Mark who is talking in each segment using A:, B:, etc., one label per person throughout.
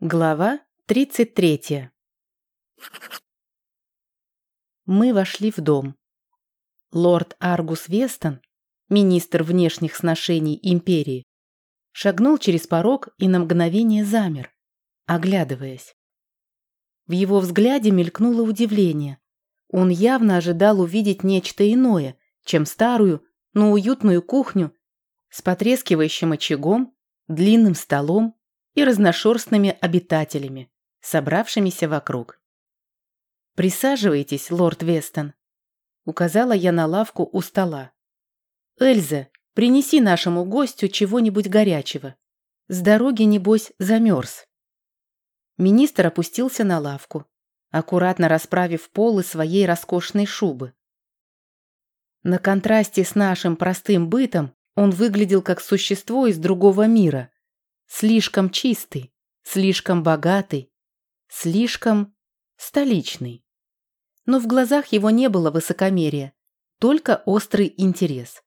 A: Глава 33 Мы вошли в дом. Лорд Аргус Вестон, министр внешних сношений империи, шагнул через порог и на мгновение замер, оглядываясь. В его взгляде мелькнуло удивление. Он явно ожидал увидеть нечто иное, чем старую, но уютную кухню с потрескивающим очагом, длинным столом и разношерстными обитателями, собравшимися вокруг. «Присаживайтесь, лорд Вестон», — указала я на лавку у стола. «Эльза, принеси нашему гостю чего-нибудь горячего. С дороги, небось, замерз». Министр опустился на лавку, аккуратно расправив полы своей роскошной шубы. На контрасте с нашим простым бытом он выглядел как существо из другого мира, Слишком чистый, слишком богатый, слишком столичный. Но в глазах его не было высокомерия, только острый интерес.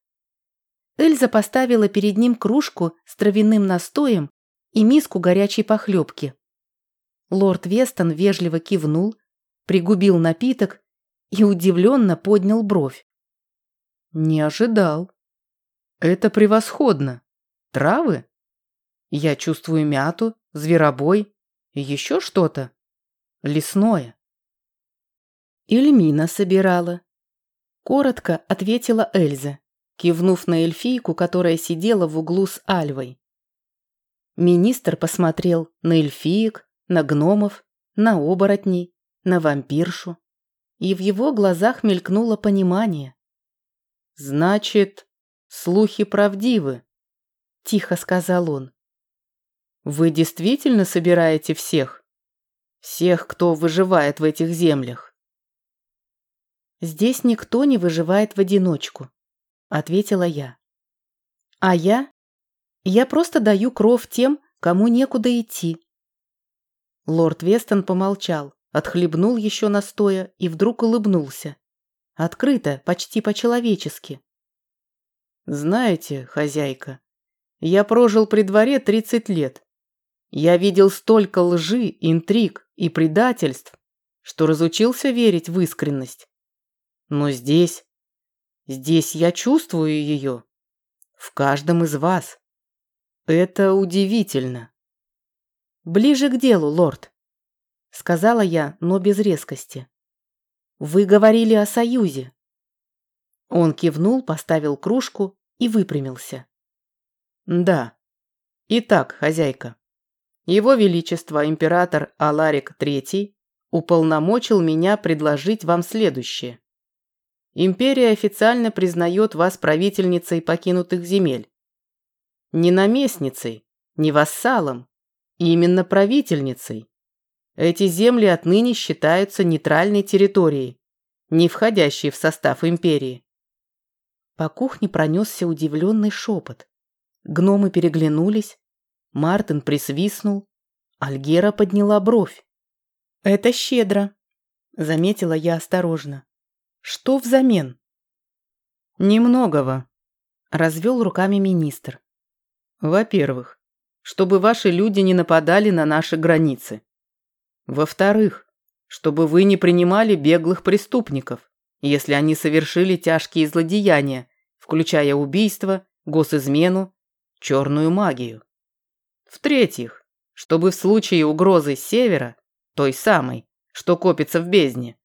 A: Эльза поставила перед ним кружку с травяным настоем и миску горячей похлебки. Лорд Вестон вежливо кивнул, пригубил напиток и удивленно поднял бровь. «Не ожидал. Это превосходно. Травы?» Я чувствую мяту, зверобой и еще что-то. Лесное. Эльмина собирала. Коротко ответила Эльза, кивнув на эльфийку, которая сидела в углу с Альвой. Министр посмотрел на эльфиек, на гномов, на оборотней, на вампиршу. И в его глазах мелькнуло понимание. «Значит, слухи правдивы», – тихо сказал он. Вы действительно собираете всех? Всех, кто выживает в этих землях? Здесь никто не выживает в одиночку, ответила я. А я? Я просто даю кров тем, кому некуда идти. Лорд Вестон помолчал, отхлебнул еще настоя и вдруг улыбнулся. Открыто, почти по-человечески. «Знаете, хозяйка, я прожил при дворе тридцать лет. Я видел столько лжи, интриг и предательств, что разучился верить в искренность. Но здесь, здесь я чувствую ее. В каждом из вас. Это удивительно. Ближе к делу, лорд, сказала я, но без резкости. Вы говорили о союзе. Он кивнул, поставил кружку и выпрямился. Да. Итак, хозяйка. Его Величество император Аларик III уполномочил меня предложить вам следующее. Империя официально признает вас правительницей покинутых земель. Не наместницей, не вассалом, именно правительницей. Эти земли отныне считаются нейтральной территорией, не входящей в состав империи. По кухне пронесся удивленный шепот. Гномы переглянулись, Мартин присвистнул. Альгера подняла бровь. «Это щедро», — заметила я осторожно. «Что взамен?» «Немногого», — развел руками министр. «Во-первых, чтобы ваши люди не нападали на наши границы. Во-вторых, чтобы вы не принимали беглых преступников, если они совершили тяжкие злодеяния, включая убийство, госизмену, черную магию. В-третьих, чтобы в случае угрозы с севера, той самой, что копится в бездне,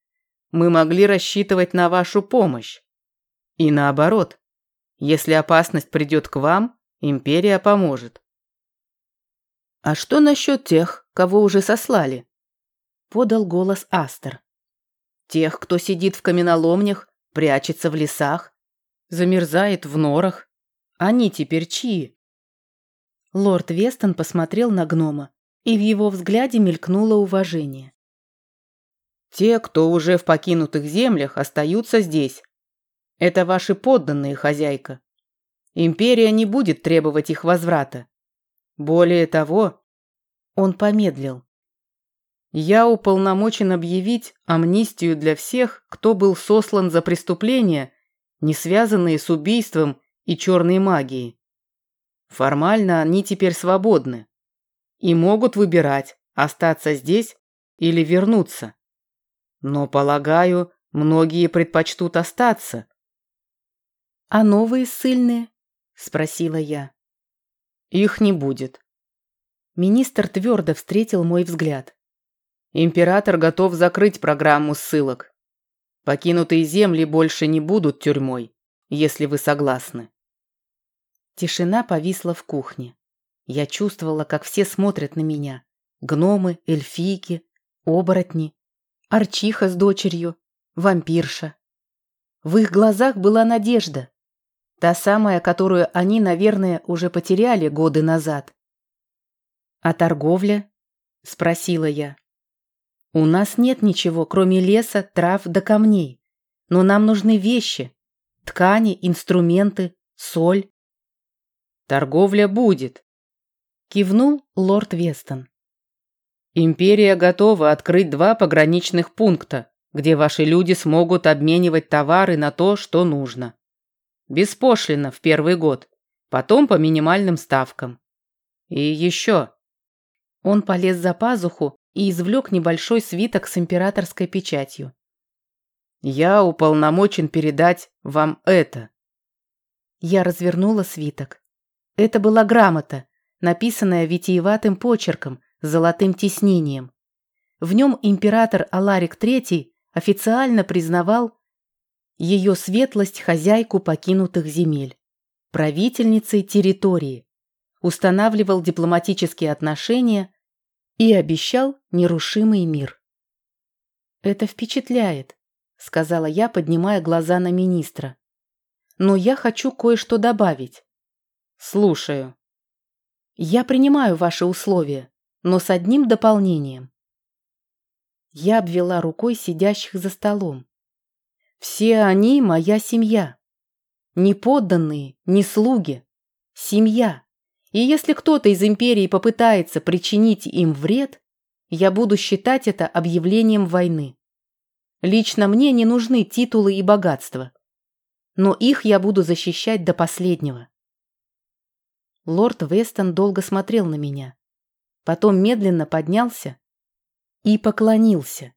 A: мы могли рассчитывать на вашу помощь. И наоборот, если опасность придет к вам, империя поможет. А что насчет тех, кого уже сослали? Подал голос Астер. Тех, кто сидит в каменоломнях, прячется в лесах, замерзает в норах. Они теперь чьи? Лорд Вестон посмотрел на гнома, и в его взгляде мелькнуло уважение. «Те, кто уже в покинутых землях, остаются здесь. Это ваши подданные, хозяйка. Империя не будет требовать их возврата. Более того...» Он помедлил. «Я уполномочен объявить амнистию для всех, кто был сослан за преступления, не связанные с убийством и черной магией. Формально они теперь свободны и могут выбирать, остаться здесь или вернуться. Но, полагаю, многие предпочтут остаться.
B: «А новые ссыльные?» – спросила я.
A: «Их не будет».
B: Министр твердо встретил мой взгляд.
A: «Император готов закрыть программу ссылок. Покинутые земли больше не будут тюрьмой, если вы согласны».
B: Тишина повисла в кухне. Я чувствовала, как все смотрят на меня. Гномы, эльфийки, оборотни, арчиха с дочерью, вампирша. В их глазах была надежда. Та самая, которую они, наверное, уже потеряли годы назад. «А торговля?» – спросила я. «У нас нет ничего, кроме леса, трав да камней. Но нам нужны вещи, ткани, инструменты, соль».
A: «Торговля будет»,
B: Кивнул лорд Вестон.
A: Империя готова открыть два пограничных пункта, где ваши люди смогут обменивать товары на то, что нужно. Беспошлино в первый год, потом по минимальным ставкам. И еще.
B: Он полез за пазуху и извлек небольшой свиток с императорской печатью.
A: Я уполномочен передать вам это.
B: Я развернула свиток. Это была грамота, написанное витиеватым почерком с золотым тиснением. В нем император Аларик III официально признавал ее светлость хозяйку покинутых земель, правительницей территории, устанавливал дипломатические отношения и обещал нерушимый мир. «Это впечатляет», — сказала я, поднимая глаза на министра. «Но я хочу кое-что добавить».
A: «Слушаю»,
B: я принимаю ваши условия, но с одним дополнением. Я обвела рукой сидящих за столом. Все они моя семья. Не подданные, не слуги. Семья. И если кто-то из империи попытается причинить им вред, я буду считать это объявлением войны. Лично мне не нужны титулы и богатства. Но их я буду защищать до последнего. Лорд Вестон долго смотрел на меня. Потом медленно поднялся и поклонился.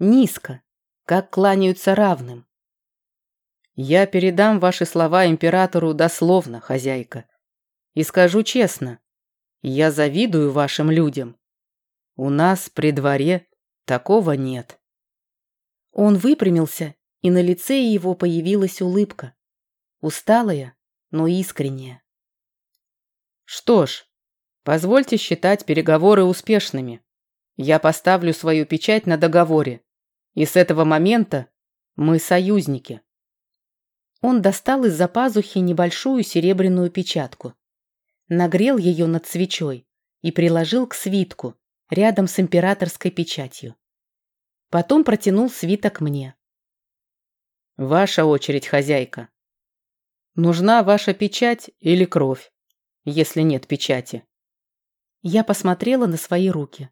B: Низко, как кланяются равным.
A: «Я передам ваши слова императору дословно, хозяйка. И скажу честно, я завидую вашим людям. У нас при дворе такого нет».
B: Он выпрямился, и на лице его появилась улыбка. Усталая, но искренняя.
A: Что ж, позвольте считать переговоры успешными. Я поставлю свою печать на договоре. И с этого момента мы союзники.
B: Он достал из-за пазухи небольшую серебряную печатку. Нагрел ее над свечой и приложил к свитку, рядом с императорской печатью. Потом протянул свиток мне.
A: Ваша очередь, хозяйка. Нужна ваша печать или кровь? Если нет печати.
B: Я посмотрела на свои руки.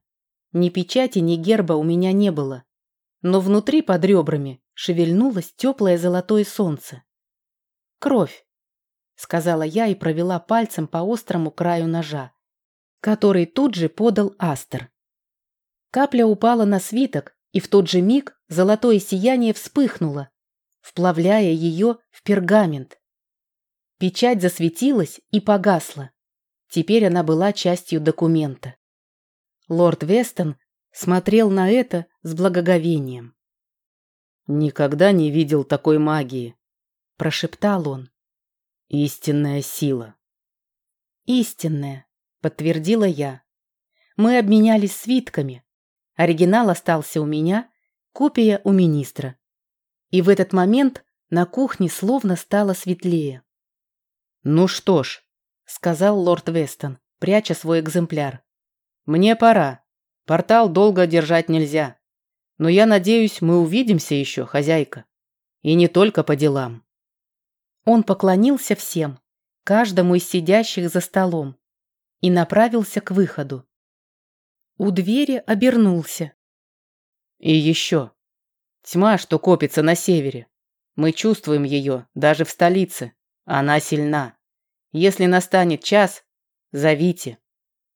B: Ни печати, ни герба у меня не было. Но внутри под ребрами шевельнулось теплое золотое солнце. «Кровь», — сказала я и провела пальцем по острому краю ножа, который тут же подал Астер. Капля упала на свиток, и в тот же миг золотое сияние вспыхнуло, вплавляя ее в пергамент. Печать засветилась и погасла. Теперь она была частью документа. Лорд Вестон смотрел на это с благоговением.
A: «Никогда не видел такой магии», –
B: прошептал он.
A: «Истинная сила».
B: «Истинная», – подтвердила я. Мы обменялись свитками. Оригинал остался у меня, копия у министра. И в этот момент на кухне словно стало светлее.
A: «Ну что ж», — сказал лорд Вестон, пряча свой экземпляр. «Мне пора. Портал долго держать нельзя. Но я надеюсь, мы увидимся еще, хозяйка. И не только по делам».
B: Он поклонился всем, каждому из сидящих за столом, и направился к выходу. У двери обернулся.
A: «И еще. Тьма, что копится на севере. Мы чувствуем ее даже в столице. Она сильна. Если настанет час, зовите.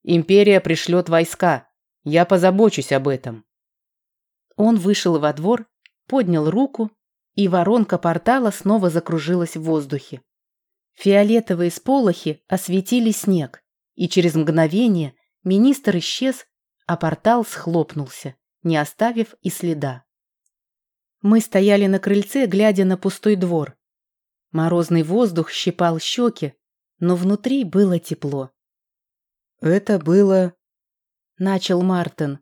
A: Империя пришлет войска, Я позабочусь об этом.
B: Он вышел во двор, поднял руку, и воронка портала снова закружилась в воздухе. Фиолетовые сполохи осветили снег, и через мгновение министр исчез, а портал схлопнулся, не оставив и следа. Мы стояли на крыльце, глядя на пустой двор. Морозный воздух щипал щеки, но внутри было тепло.
A: «Это было...»
B: — начал Мартин.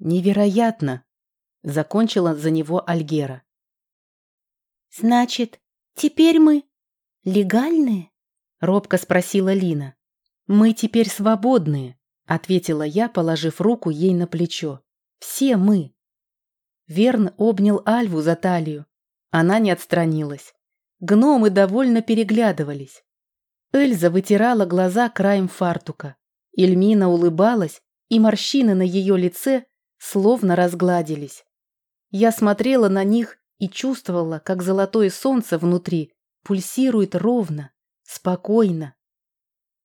B: «Невероятно!» — закончила за него Альгера.
C: «Значит, теперь мы легальные?»
B: — робко спросила Лина. «Мы теперь свободные», — ответила я, положив руку ей на плечо. «Все мы». Верн обнял Альву за талию. Она не отстранилась. Гномы довольно переглядывались. Эльза вытирала глаза краем фартука. Эльмина улыбалась, и морщины на ее лице словно разгладились. Я смотрела на них и чувствовала, как золотое солнце внутри пульсирует ровно, спокойно.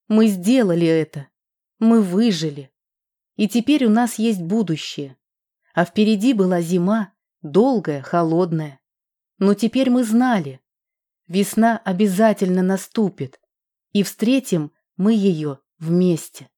B: Мы сделали это. Мы выжили. И теперь у нас есть будущее. А впереди была зима, долгая, холодная. Но теперь мы знали. Весна обязательно наступит. И встретим мы ее вместе.